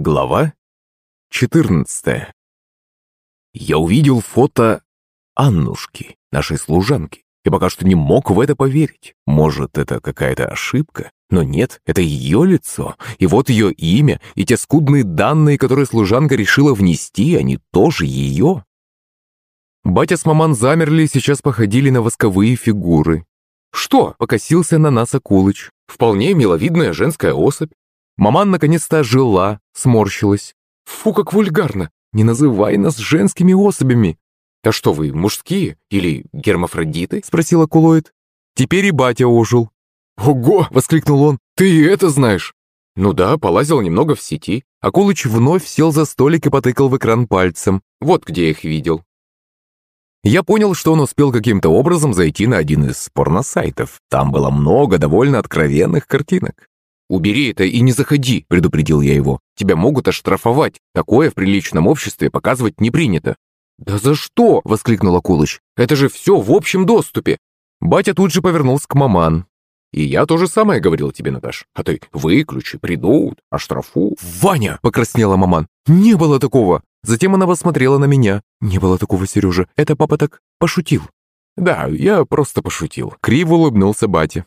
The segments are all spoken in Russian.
Глава 14 Я увидел фото Аннушки, нашей служанки, и пока что не мог в это поверить. Может, это какая-то ошибка? Но нет, это ее лицо, и вот ее имя, и те скудные данные, которые служанка решила внести, они тоже ее. Батя с маман замерли и сейчас походили на восковые фигуры. «Что?» — покосился на нас Акулыч. «Вполне миловидная женская особь. Маман наконец-то жила, сморщилась. «Фу, как вульгарно! Не называй нас женскими особями!» «А что вы, мужские или гермафродиты?» — спросила Кулоид. Теперь и батя ожил. «Ого!» — воскликнул он. «Ты и это знаешь?» «Ну да, полазил немного в сети». Акулыч вновь сел за столик и потыкал в экран пальцем. «Вот где я их видел». Я понял, что он успел каким-то образом зайти на один из порносайтов. Там было много довольно откровенных картинок. «Убери это и не заходи», — предупредил я его. «Тебя могут оштрафовать. Такое в приличном обществе показывать не принято». «Да за что?» — воскликнул Акулыч. «Это же все в общем доступе». Батя тут же повернулся к маман. «И я то же самое говорил тебе, Наташ. А ты выключи, придут, оштрафу». «Ваня!» — покраснела маман. «Не было такого!» Затем она посмотрела на меня. «Не было такого, Сережа. Это папа так пошутил». «Да, я просто пошутил». Криво улыбнулся батя.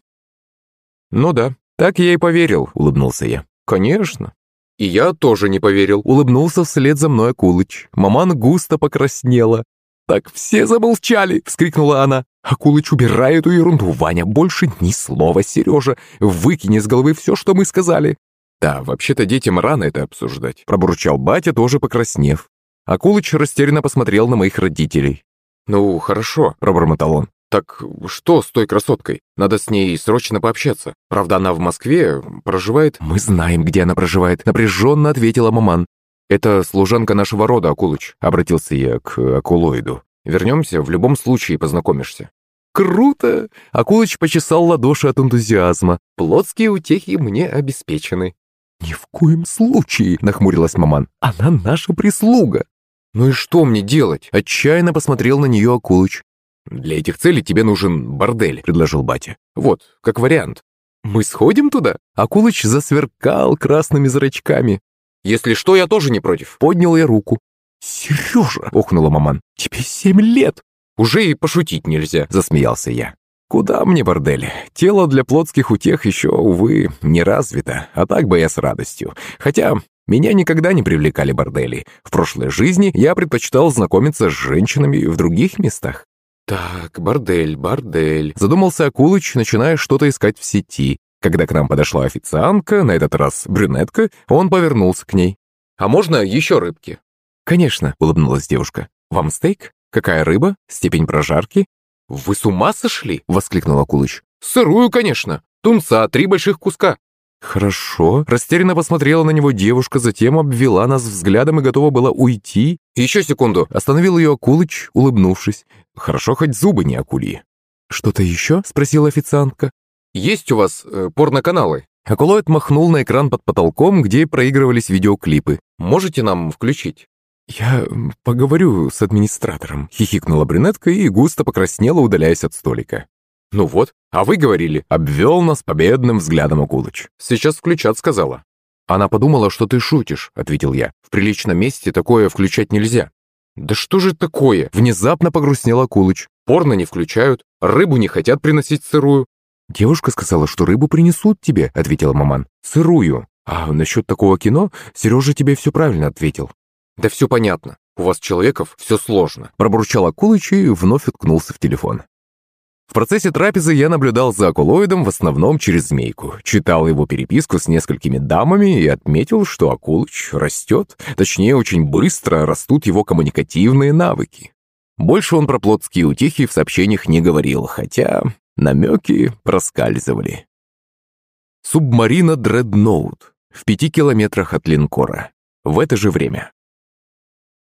«Ну да, «Так я и поверил», — улыбнулся я. «Конечно». «И я тоже не поверил», — улыбнулся вслед за мной Акулыч. Маман густо покраснела. «Так все замолчали!» — вскрикнула она. «Акулыч, убирай эту ерунду, Ваня, больше ни слова, Сережа. Выкини с головы все, что мы сказали». «Да, вообще-то детям рано это обсуждать», — пробурчал батя, тоже покраснев. Акулыч растерянно посмотрел на моих родителей. «Ну, хорошо», — пробормотал он. «Так что с той красоткой? Надо с ней срочно пообщаться. Правда, она в Москве проживает...» «Мы знаем, где она проживает», — напряженно ответила маман. «Это служанка нашего рода, Акулыч», — обратился я к Акулоиду. «Вернемся, в любом случае познакомишься». «Круто!» — Акулыч почесал ладоши от энтузиазма. «Плотские утехи мне обеспечены». «Ни в коем случае!» — нахмурилась маман. «Она наша прислуга!» «Ну и что мне делать?» — отчаянно посмотрел на нее Акулыч. «Для этих целей тебе нужен бордель», — предложил батя. «Вот, как вариант». «Мы сходим туда?» Акулыч засверкал красными зрачками. «Если что, я тоже не против». Поднял я руку. «Сережа!» — охнула маман. «Тебе семь лет!» «Уже и пошутить нельзя», — засмеялся я. «Куда мне бордель? Тело для плотских утех еще, увы, не развито, а так бы я с радостью. Хотя меня никогда не привлекали бордели. В прошлой жизни я предпочитал знакомиться с женщинами в других местах. «Так, бордель, бордель», — задумался Акулыч, начиная что-то искать в сети. Когда к нам подошла официантка, на этот раз брюнетка, он повернулся к ней. «А можно еще рыбки?» «Конечно», — улыбнулась девушка. «Вам стейк? Какая рыба? Степень прожарки?» «Вы с ума сошли?» — воскликнул Акулыч. «Сырую, конечно. Тунца, три больших куска. «Хорошо». Растерянно посмотрела на него девушка, затем обвела нас взглядом и готова была уйти. «Еще секунду!» Остановил ее Акулыч, улыбнувшись. «Хорошо, хоть зубы не акульи». «Что-то еще?» — спросила официантка. «Есть у вас э, порноканалы?» Акулоид махнул на экран под потолком, где проигрывались видеоклипы. «Можете нам включить?» «Я поговорю с администратором», — хихикнула брюнетка и густо покраснела, удаляясь от столика. «Ну вот, а вы говорили», — обвел нас победным взглядом Акулыч. «Сейчас включат», — сказала. «Она подумала, что ты шутишь», — ответил я. «В приличном месте такое включать нельзя». «Да что же такое?» — внезапно погрустнел Акулыч. «Порно не включают, рыбу не хотят приносить сырую». «Девушка сказала, что рыбу принесут тебе», — ответила маман. «Сырую. А насчет такого кино Сережа тебе все правильно ответил». «Да все понятно. У вас, человеков, все сложно», — пробурчал Акулыч и вновь уткнулся в телефон. В процессе трапезы я наблюдал за Акулоидом в основном через змейку, читал его переписку с несколькими дамами и отметил, что Акулыч растет, точнее, очень быстро растут его коммуникативные навыки. Больше он про плотские утехи в сообщениях не говорил, хотя намеки проскальзывали. Субмарина Дредноут в пяти километрах от линкора. В это же время.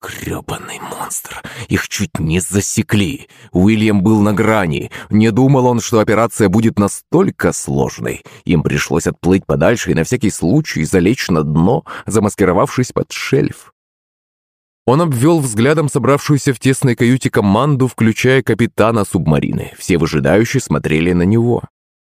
Грёбаный монстр! Их чуть не засекли. Уильям был на грани. Не думал он, что операция будет настолько сложной. Им пришлось отплыть подальше и на всякий случай залечь на дно, замаскировавшись под шельф. Он обвел взглядом собравшуюся в тесной каюте команду, включая капитана субмарины. Все выжидающие смотрели на него.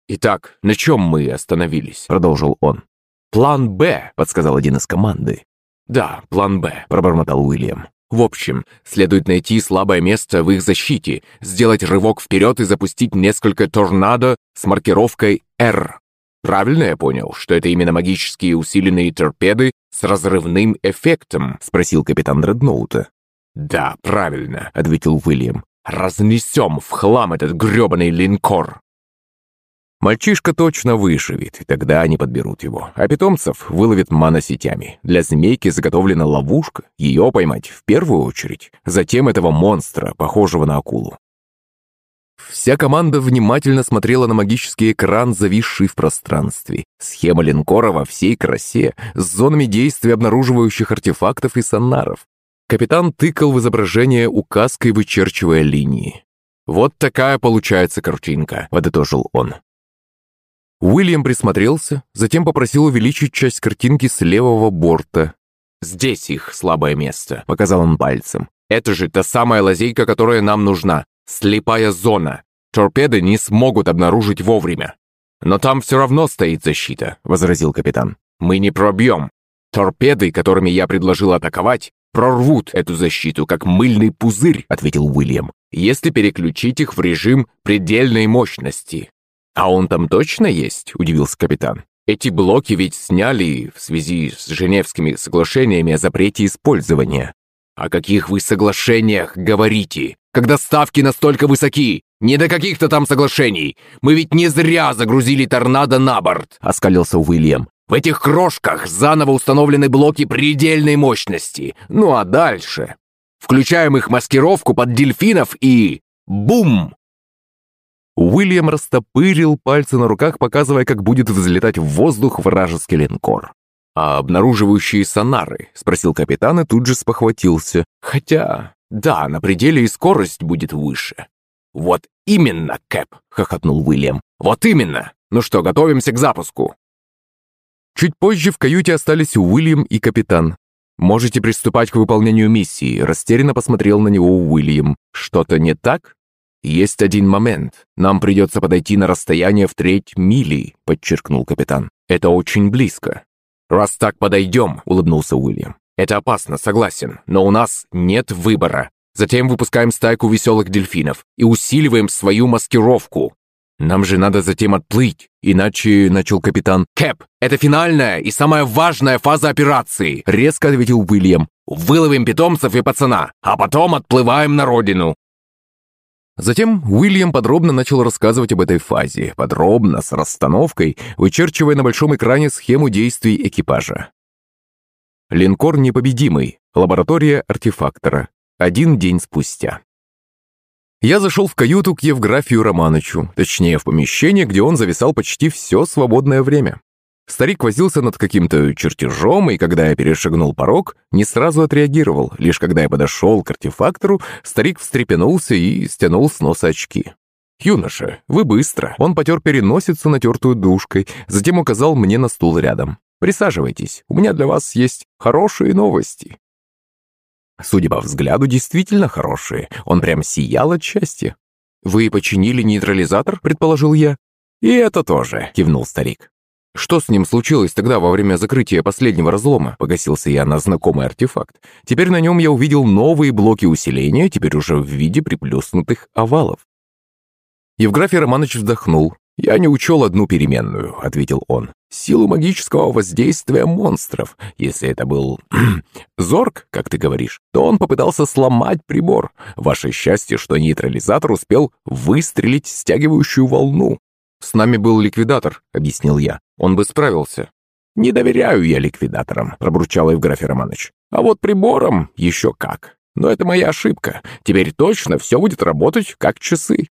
«Итак, на чем мы остановились?» — продолжил он. «План «Б», — подсказал один из команды. «Да, план «Б», — пробормотал Уильям. «В общем, следует найти слабое место в их защите, сделать рывок вперед и запустить несколько торнадо с маркировкой «Р». Правильно я понял, что это именно магические усиленные торпеды с разрывным эффектом?» — спросил капитан Дредноута. «Да, правильно», — ответил Уильям. «Разнесем в хлам этот грёбаный линкор!» Мальчишка точно выживет, и тогда они подберут его. А питомцев выловят маносетями. Для змейки заготовлена ловушка. Ее поймать в первую очередь. Затем этого монстра, похожего на акулу. Вся команда внимательно смотрела на магический экран, зависший в пространстве. Схема линкора во всей красе, с зонами действия обнаруживающих артефактов и сонаров. Капитан тыкал в изображение указкой, вычерчивая линии. «Вот такая получается картинка», — подытожил он. Уильям присмотрелся, затем попросил увеличить часть картинки с левого борта. «Здесь их слабое место», — показал он пальцем. «Это же та самая лазейка, которая нам нужна. Слепая зона. Торпеды не смогут обнаружить вовремя». «Но там все равно стоит защита», — возразил капитан. «Мы не пробьем. Торпеды, которыми я предложил атаковать, прорвут эту защиту, как мыльный пузырь», — ответил Уильям, «если переключить их в режим предельной мощности. «А он там точно есть?» – удивился капитан. «Эти блоки ведь сняли в связи с Женевскими соглашениями о запрете использования». «О каких вы соглашениях говорите? Когда ставки настолько высоки? Не до каких-то там соглашений! Мы ведь не зря загрузили торнадо на борт!» – оскалился Уильям. «В этих крошках заново установлены блоки предельной мощности. Ну а дальше? Включаем их маскировку под дельфинов и... Бум! Уильям растопырил пальцы на руках, показывая, как будет взлетать в воздух вражеский линкор. «А обнаруживающие сонары?» — спросил капитан и тут же спохватился. «Хотя, да, на пределе и скорость будет выше». «Вот именно, Кэп!» — хохотнул Уильям. «Вот именно! Ну что, готовимся к запуску!» Чуть позже в каюте остались Уильям и капитан. «Можете приступать к выполнению миссии», — растерянно посмотрел на него Уильям. «Что-то не так?» «Есть один момент. Нам придется подойти на расстояние в треть мили», — подчеркнул капитан. «Это очень близко». «Раз так подойдем», — улыбнулся Уильям. «Это опасно, согласен, но у нас нет выбора. Затем выпускаем стайку веселых дельфинов и усиливаем свою маскировку. Нам же надо затем отплыть, иначе...» — начал капитан. «Кэп, это финальная и самая важная фаза операции», — резко ответил Уильям. «Выловим питомцев и пацана, а потом отплываем на родину. Затем Уильям подробно начал рассказывать об этой фазе, подробно, с расстановкой, вычерчивая на большом экране схему действий экипажа. Линкор непобедимый. Лаборатория артефактора. Один день спустя. Я зашел в каюту к Евграфию Романычу, точнее, в помещение, где он зависал почти все свободное время. Старик возился над каким-то чертежом, и когда я перешагнул порог, не сразу отреагировал. Лишь когда я подошел к артефактору, старик встрепенулся и стянул с носа очки. «Юноша, вы быстро!» Он потер переносицу, натертую душкой, затем указал мне на стул рядом. «Присаживайтесь, у меня для вас есть хорошие новости». Судя по взгляду, действительно хорошие. Он прям сиял от счастья. «Вы починили нейтрализатор?» – предположил я. «И это тоже», – кивнул старик. Что с ним случилось тогда во время закрытия последнего разлома? Погасился я на знакомый артефакт. Теперь на нем я увидел новые блоки усиления, теперь уже в виде приплюснутых овалов. Евграфий Романович вздохнул. «Я не учел одну переменную», — ответил он. «Силу магического воздействия монстров. Если это был зорг, как ты говоришь, то он попытался сломать прибор. Ваше счастье, что нейтрализатор успел выстрелить стягивающую волну. «С нами был ликвидатор», — объяснил я. «Он бы справился». «Не доверяю я ликвидаторам», — пробурчал Евграфий Романович. «А вот прибором еще как. Но это моя ошибка. Теперь точно все будет работать как часы».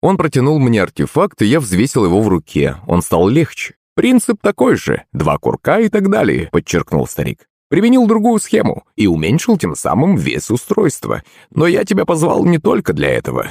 Он протянул мне артефакт, и я взвесил его в руке. Он стал легче. «Принцип такой же. Два курка и так далее», — подчеркнул старик. Применил другую схему и уменьшил тем самым вес устройства. Но я тебя позвал не только для этого.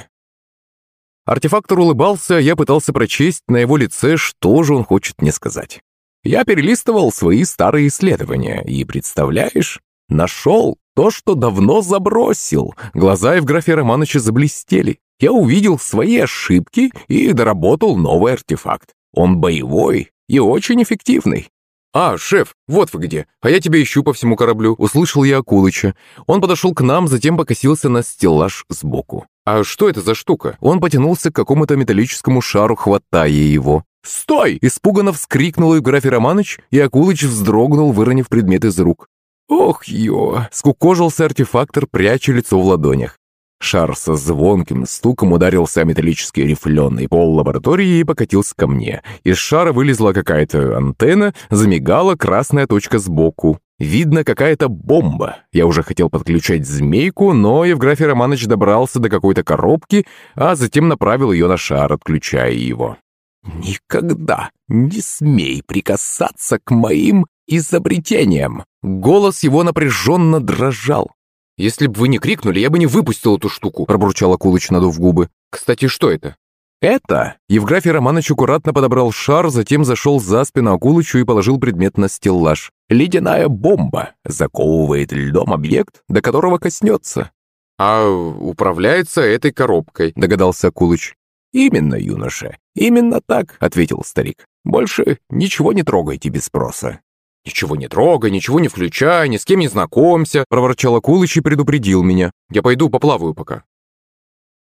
Артефактор улыбался, я пытался прочесть на его лице, что же он хочет мне сказать. Я перелистывал свои старые исследования, и, представляешь, нашел то, что давно забросил. Глаза Евграфия Романовича заблестели. Я увидел свои ошибки и доработал новый артефакт. Он боевой и очень эффективный. «А, шеф, вот вы где, а я тебя ищу по всему кораблю», — услышал я Акулыча. Он подошел к нам, затем покосился на стеллаж сбоку. «А что это за штука?» Он потянулся к какому-то металлическому шару, хватая его. «Стой!» – испуганно вскрикнул Евграфий Романович, и Акулыч вздрогнул, выронив предмет из рук. «Ох, ё!» – скукожился артефактор, пряча лицо в ладонях. Шар со звонким стуком ударился о металлический рифленый пол лаборатории и покатился ко мне. Из шара вылезла какая-то антенна, замигала красная точка сбоку. Видно, какая-то бомба. Я уже хотел подключать змейку, но Евграфий Романович добрался до какой-то коробки, а затем направил ее на шар, отключая его. «Никогда не смей прикасаться к моим изобретениям!» Голос его напряженно дрожал. «Если бы вы не крикнули, я бы не выпустил эту штуку», пробурчал Акулыч, надув губы. «Кстати, что это?» «Это...» Евграфий Романович аккуратно подобрал шар, затем зашел за спину Акулычу и положил предмет на стеллаж. «Ледяная бомба заковывает льдом объект, до которого коснется». «А управляется этой коробкой», — догадался Акулыч. «Именно, юноша, именно так», — ответил старик. «Больше ничего не трогайте без спроса». «Ничего не трогай, ничего не включай, ни с кем не знакомься», — проворчал Акулыч и предупредил меня. «Я пойду поплаваю пока».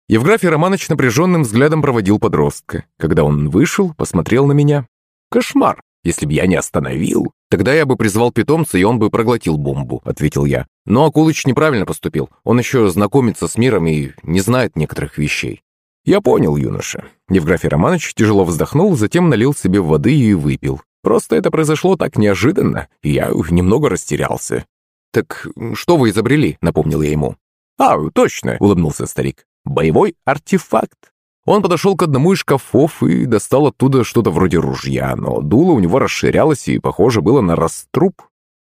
Евграфий Романович напряженным взглядом проводил подростка. Когда он вышел, посмотрел на меня. «Кошмар! Если бы я не остановил, тогда я бы призвал питомца, и он бы проглотил бомбу», — ответил я. Но Акулыч неправильно поступил. Он еще знакомится с миром и не знает некоторых вещей. «Я понял, юноша». Евграфий Романович тяжело вздохнул, затем налил себе воды и выпил. «Просто это произошло так неожиданно, и я немного растерялся». «Так что вы изобрели?» — напомнил я ему. «А, точно!» — улыбнулся старик. «Боевой артефакт». Он подошел к одному из шкафов и достал оттуда что-то вроде ружья, но дуло у него расширялось и, похоже, было на раструб.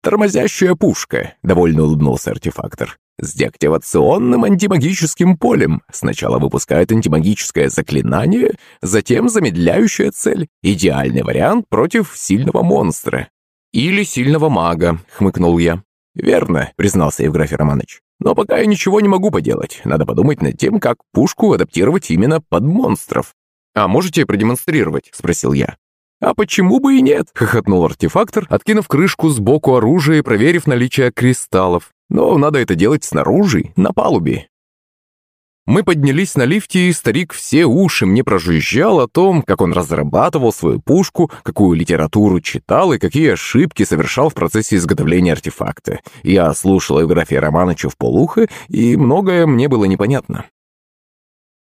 «Тормозящая пушка», — довольно улыбнулся артефактор с деактивационным антимагическим полем. Сначала выпускает антимагическое заклинание, затем замедляющая цель. Идеальный вариант против сильного монстра. «Или сильного мага», — хмыкнул я. «Верно», — признался Евграфий Романович. «Но пока я ничего не могу поделать. Надо подумать над тем, как пушку адаптировать именно под монстров». «А можете продемонстрировать?» — спросил я. «А почему бы и нет?» — хохотнул артефактор, откинув крышку сбоку оружия и проверив наличие кристаллов. Но надо это делать снаружи, на палубе. Мы поднялись на лифте, и старик все уши мне прожужжал о том, как он разрабатывал свою пушку, какую литературу читал и какие ошибки совершал в процессе изготовления артефакта. Я слушал Евграфия Романовича в полухо, и многое мне было непонятно.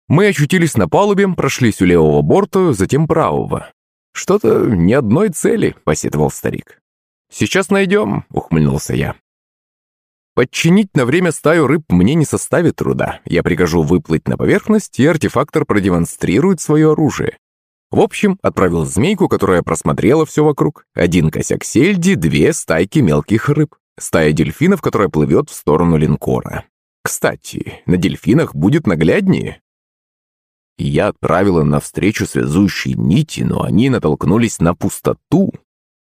Мы очутились на палубе, прошлись у левого борта, затем правого. «Что-то ни одной цели», — посетовал старик. «Сейчас найдем», — ухмыльнулся я. Подчинить на время стаю рыб мне не составит труда. Я прикажу выплыть на поверхность, и артефактор продемонстрирует свое оружие. В общем, отправил змейку, которая просмотрела все вокруг. Один косяк сельди, две стайки мелких рыб. Стая дельфинов, которая плывет в сторону линкора. Кстати, на дельфинах будет нагляднее. Я отправила навстречу связующие нити, но они натолкнулись на пустоту.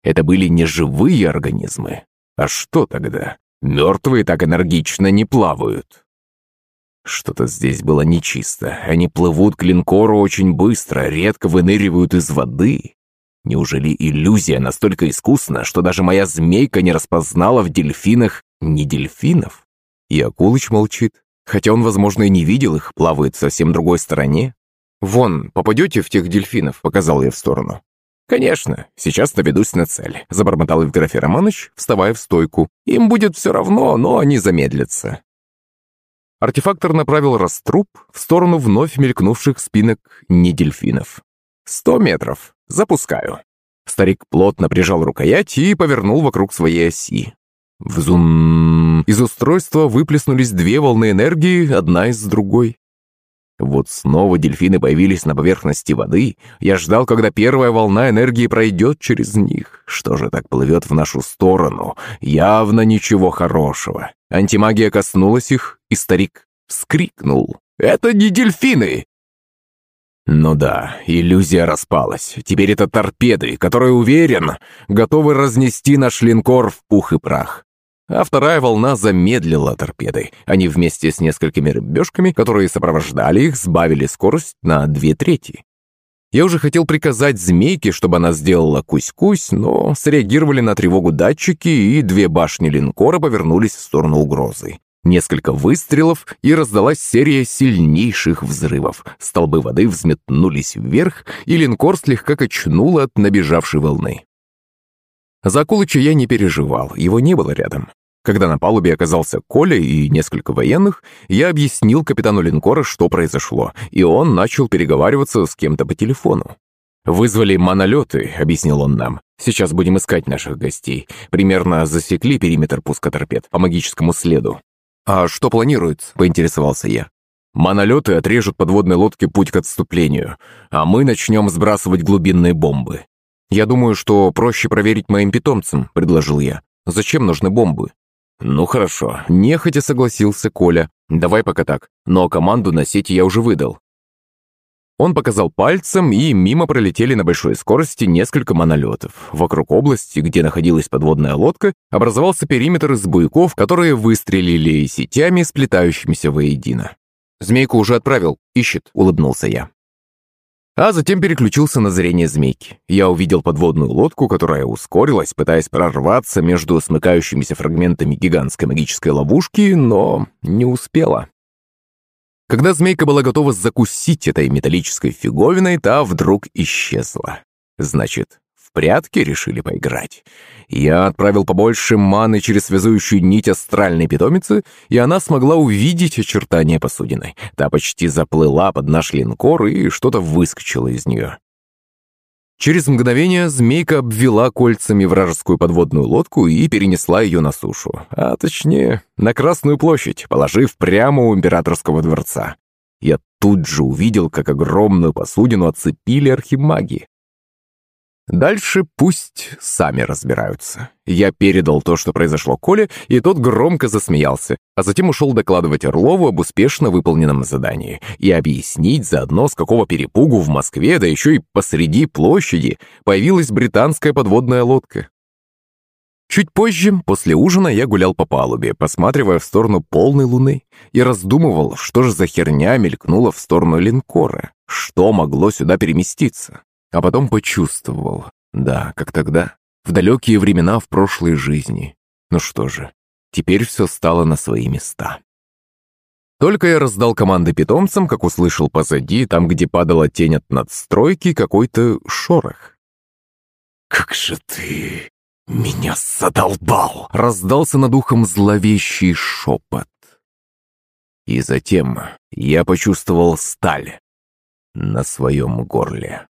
Это были не живые организмы. А что тогда? Мертвые так энергично не плавают. Что-то здесь было нечисто. Они плывут к линкору очень быстро, редко выныривают из воды. Неужели иллюзия настолько искусна, что даже моя змейка не распознала в дельфинах не дельфинов? И Акулыч молчит. Хотя он, возможно, и не видел их, плавает совсем другой стороне. «Вон, попадете в тех дельфинов?» — показал я в сторону. «Конечно, сейчас наведусь на цель», — забормотал Евграфий Романович, вставая в стойку. «Им будет все равно, но они замедлятся». Артефактор направил раструб в сторону вновь мелькнувших спинок недельфинов. «Сто метров. Запускаю». Старик плотно прижал рукоять и повернул вокруг своей оси. Взум. Из устройства выплеснулись две волны энергии, одна из другой. Вот снова дельфины появились на поверхности воды. Я ждал, когда первая волна энергии пройдет через них. Что же так плывет в нашу сторону? Явно ничего хорошего. Антимагия коснулась их, и старик вскрикнул. «Это не дельфины!» Ну да, иллюзия распалась. Теперь это торпеды, которые, уверен, готовы разнести наш линкор в пух и прах а вторая волна замедлила торпеды. Они вместе с несколькими рыбешками, которые сопровождали их, сбавили скорость на две трети. Я уже хотел приказать змейке, чтобы она сделала кусь-кусь, но среагировали на тревогу датчики, и две башни линкора повернулись в сторону угрозы. Несколько выстрелов, и раздалась серия сильнейших взрывов. Столбы воды взметнулись вверх, и линкор слегка качнуло от набежавшей волны. За Акулыча я не переживал, его не было рядом. Когда на палубе оказался Коля и несколько военных, я объяснил капитану линкора, что произошло, и он начал переговариваться с кем-то по телефону. «Вызвали монолеты», — объяснил он нам. «Сейчас будем искать наших гостей. Примерно засекли периметр пуска торпед по магическому следу». «А что планируется?» — поинтересовался я. «Монолеты отрежут подводной лодке путь к отступлению, а мы начнем сбрасывать глубинные бомбы». «Я думаю, что проще проверить моим питомцам», — предложил я. «Зачем нужны бомбы?» «Ну хорошо», – нехотя согласился Коля. «Давай пока так, но команду на сети я уже выдал». Он показал пальцем, и мимо пролетели на большой скорости несколько монолетов. Вокруг области, где находилась подводная лодка, образовался периметр из буйков, которые выстрелили сетями, сплетающимися воедино. «Змейку уже отправил, ищет», — улыбнулся я а затем переключился на зрение змейки. Я увидел подводную лодку, которая ускорилась, пытаясь прорваться между смыкающимися фрагментами гигантской магической ловушки, но не успела. Когда змейка была готова закусить этой металлической фиговиной, та вдруг исчезла. Значит, в прятки решили поиграть. Я отправил побольше маны через связующую нить астральной питомицы, и она смогла увидеть очертания посудины. Та почти заплыла под наш линкор, и что-то выскочило из нее. Через мгновение змейка обвела кольцами вражескую подводную лодку и перенесла ее на сушу, а точнее, на Красную площадь, положив прямо у императорского дворца. Я тут же увидел, как огромную посудину оцепили архимаги. Дальше пусть сами разбираются. Я передал то, что произошло Коле, и тот громко засмеялся, а затем ушел докладывать Орлову об успешно выполненном задании и объяснить заодно, с какого перепугу в Москве, да еще и посреди площади, появилась британская подводная лодка. Чуть позже, после ужина, я гулял по палубе, посматривая в сторону полной луны, и раздумывал, что же за херня мелькнула в сторону линкора, что могло сюда переместиться. А потом почувствовал, да, как тогда, в далекие времена в прошлой жизни. Ну что же, теперь все стало на свои места. Только я раздал команды питомцам, как услышал позади, там, где падала тень от надстройки, какой-то шорох. «Как же ты меня задолбал!» — раздался над ухом зловещий шепот. И затем я почувствовал сталь на своем горле.